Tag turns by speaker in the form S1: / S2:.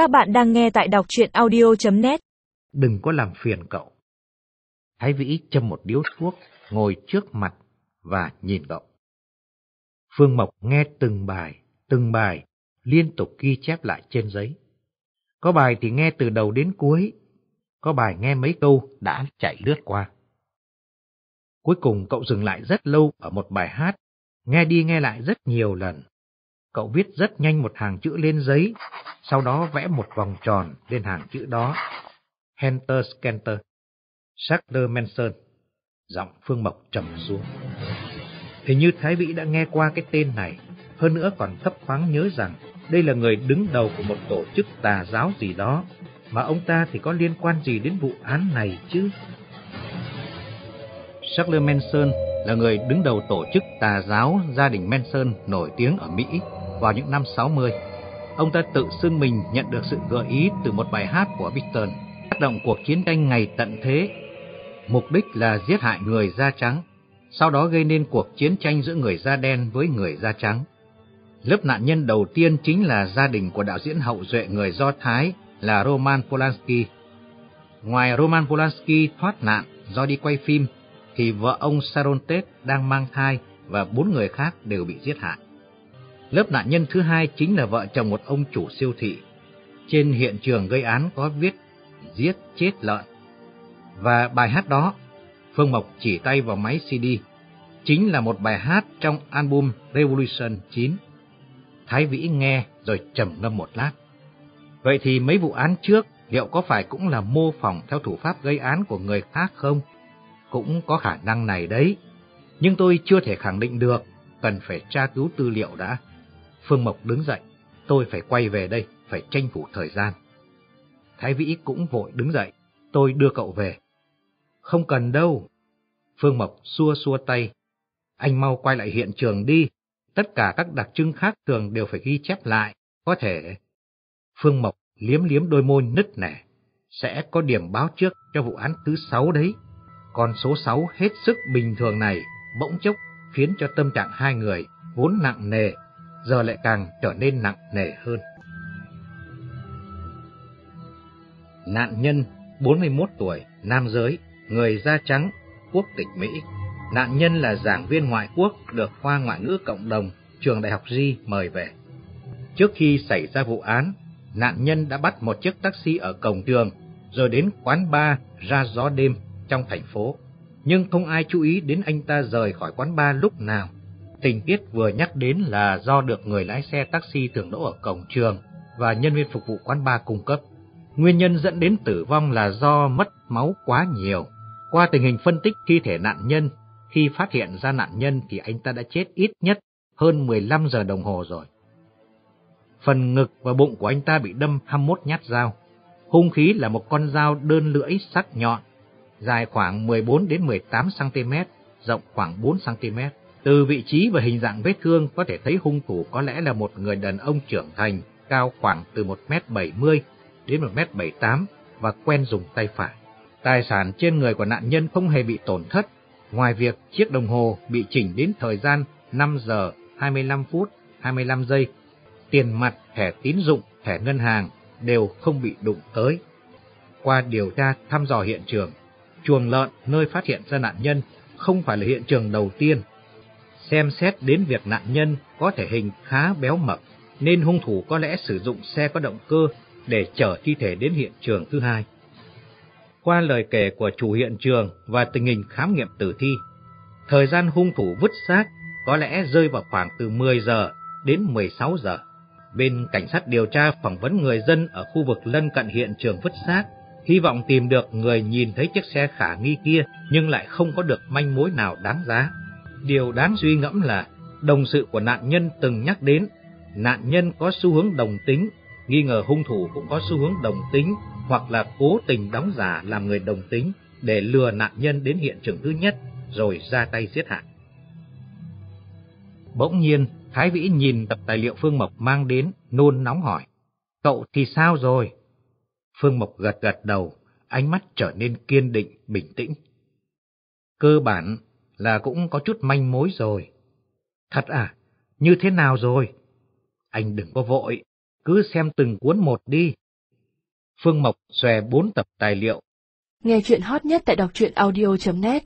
S1: Các bạn đang nghe tại đọc truyện audio.net
S2: Đừng có làm phiền cậu. Thái Vĩ châm một điếu thuốc, ngồi trước mặt và nhìn cậu. Phương Mộc nghe từng bài, từng bài, liên tục ghi chép lại trên giấy. Có bài thì nghe từ đầu đến cuối, có bài nghe mấy câu đã chạy lướt qua. Cuối cùng cậu dừng lại rất lâu ở một bài hát, nghe đi nghe lại rất nhiều lần. Cậu viết rất nhanh một hàng chữ lên giấy, sau đó vẽ một vòng tròn lên hàng chữ đó. Hunter Scanter, Sackler Manson, giọng Phương Mộc trầm xuống. Hình như Thái Vĩ đã nghe qua cái tên này, hơn nữa còn thấp thoáng nhớ rằng đây là người đứng đầu của một tổ chức tà giáo gì đó, mà ông ta thì có liên quan gì đến vụ án này chứ? Charles Manson là người đứng đầu tổ chức tà giáo gia đình Manson nổi tiếng ở Mỹ vào những năm 60. Ông ta tự xưng mình nhận được sự gợi ý từ một bài hát của Beatles, phát động cuộc chiến tranh ngày tận thế. Mục đích là giết hại người da trắng, sau đó gây nên cuộc chiến tranh giữa người da đen với người da trắng. Lớp nạn nhân đầu tiên chính là gia đình của đạo diễn hậu duệ người Do Thái là Roman Polanski. Ngoài Roman Polanski thoát nạn do đi quay phim, thì vợ ông Sharon Tate đang mang thai và bốn người khác đều bị giết hại. Lớp nạn nhân thứ hai chính là vợ chồng một ông chủ siêu thị. Trên hiện trường gây án có viết giết chết lợn. Và bài hát đó, Phương Mộc chỉ tay vào máy CD, chính là một bài hát trong album Revolution 9. Thái Vĩ nghe rồi trầm ngâm một lát. Vậy thì mấy vụ án trước liệu có phải cũng là mô phỏng theo thủ pháp gây án của người khác không? Cũng có khả năng này đấy. Nhưng tôi chưa thể khẳng định được, cần phải tra cứu tư liệu đã. Phương Mộc đứng dậy, tôi phải quay về đây, phải tranh thủ thời gian. Thái Vĩ cũng vội đứng dậy, tôi đưa cậu về. Không cần đâu. Phương Mộc xua xua tay. Anh mau quay lại hiện trường đi, tất cả các đặc trưng khác thường đều phải ghi chép lại, có thể. Phương Mộc liếm liếm đôi môi nứt nẻ, sẽ có điểm báo trước cho vụ án thứ sáu đấy. Còn số sáu hết sức bình thường này bỗng chốc khiến cho tâm trạng hai người vốn nặng nề giờ lại càng trở nên nặng nề hơn. Nạn nhân 41 tuổi, nam giới, người da trắng, quốc tịch Mỹ. Nạn nhân là giảng viên ngoại quốc được khoa ngoại ngữ cộng đồng trường đại học Di mời về. Trước khi xảy ra vụ án, nạn nhân đã bắt một chiếc taxi ở cổng trường rồi đến quán bar ra gió đêm trong thành phố. Nhưng không ai chú ý đến anh ta rời khỏi quán bar lúc nào. Tình tiết vừa nhắc đến là do được người lái xe taxi thường đỗ ở cổng trường và nhân viên phục vụ quán bar cung cấp. Nguyên nhân dẫn đến tử vong là do mất máu quá nhiều. Qua tình hình phân tích thi thể nạn nhân, khi phát hiện ra nạn nhân thì anh ta đã chết ít nhất hơn 15 giờ đồng hồ rồi. Phần ngực và bụng của anh ta bị đâm 21 nhát dao. Hung khí là một con dao đơn lưỡi sắc nhọn, dài khoảng 14 đến 18 cm, rộng khoảng 4 cm. Từ vị trí và hình dạng vết thương có thể thấy hung thủ có lẽ là một người đàn ông trưởng thành, cao khoảng từ 1m70 đến 1m78 và quen dùng tay phải. Tài sản trên người của nạn nhân không hề bị tổn thất, ngoài việc chiếc đồng hồ bị chỉnh đến thời gian 5 giờ 25 phút 25 giây. Tiền mặt, thẻ tín dụng, thẻ ngân hàng đều không bị đụng tới. Qua điều tra thăm dò hiện trường, chuồng lợn nơi phát hiện ra nạn nhân không phải là hiện trường đầu tiên Xem xét đến việc nạn nhân có thể hình khá béo mập, nên hung thủ có lẽ sử dụng xe có động cơ để chở thi thể đến hiện trường thứ hai. Qua lời kể của chủ hiện trường và tình hình khám nghiệm tử thi, thời gian hung thủ vứt xác có lẽ rơi vào khoảng từ 10 giờ đến 16 giờ. Bên cảnh sát điều tra phỏng vấn người dân ở khu vực lân cận hiện trường vứt xác, hy vọng tìm được người nhìn thấy chiếc xe khả nghi kia nhưng lại không có được manh mối nào đáng giá. Điều đáng suy ngẫm là đồng sự của nạn nhân từng nhắc đến nạn nhân có xu hướng đồng tính, nghi ngờ hung thủ cũng có xu hướng đồng tính hoặc là cố tình đóng giả làm người đồng tính để lừa nạn nhân đến hiện trường thứ nhất rồi ra tay giết hại. Bỗng nhiên, Thái Vĩ nhìn tập tài liệu Phương Mộc mang đến, nôn nóng hỏi. Cậu thì sao rồi? Phương Mộc gật gật đầu, ánh mắt trở nên kiên định, bình tĩnh. Cơ bản là cũng có chút manh mối rồi. Thật à? Như thế nào rồi? Anh đừng có vội, cứ xem từng cuốn một đi, Phương Mộc xòe bốn tập tài liệu.
S3: Nghe chuyện hot nhất tại đọc truyện audio.net